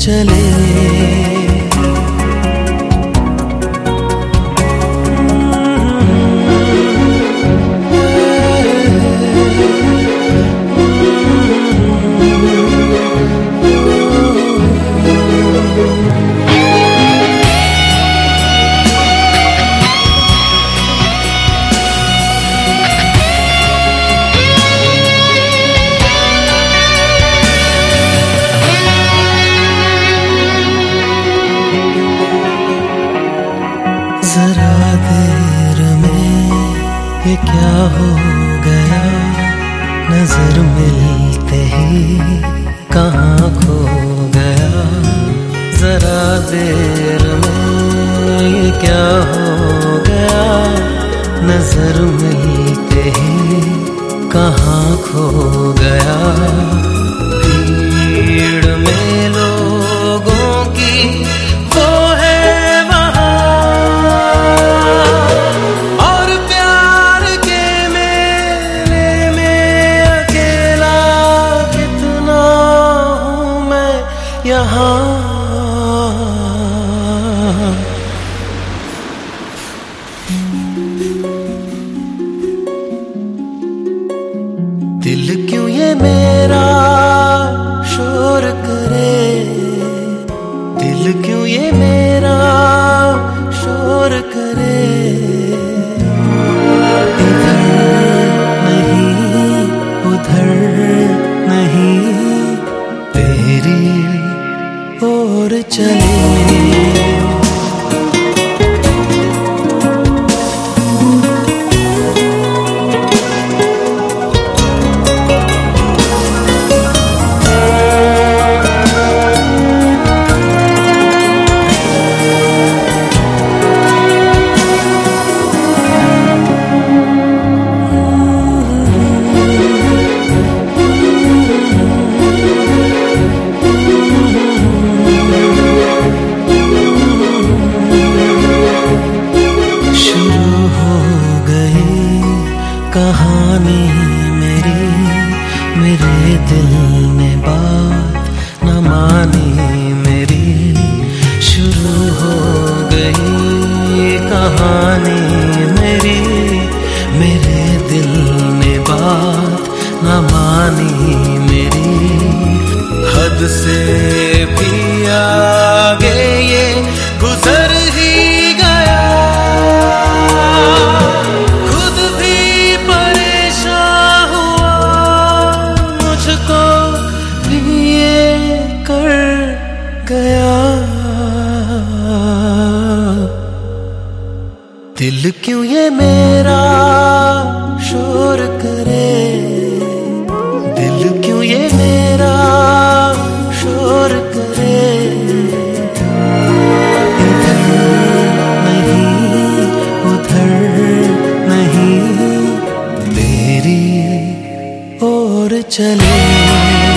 चले। क्या हो गया, नज़र मिलते ही कहाँ खो गया? जरा देर में ये क्या हो गया? नज़र मिलते ही कहाँ खो गया? दिल क्यों ये मेरा शोर करे? दिल क्यों ये मेरा शोर करे? नहीं, उधर नहीं, तेरी ओर चले। कहानी मेरी, मेरे दिल ने बात न मानी मेरी। शुरू हो गई कहानी मेरी, मेरे दिल ने बात न मानी दिल क्यों ये मेरा शोर करे? दिल क्यों ये मेरा शोर करे? इधर नहीं, उधर नहीं तेरी ओर चले।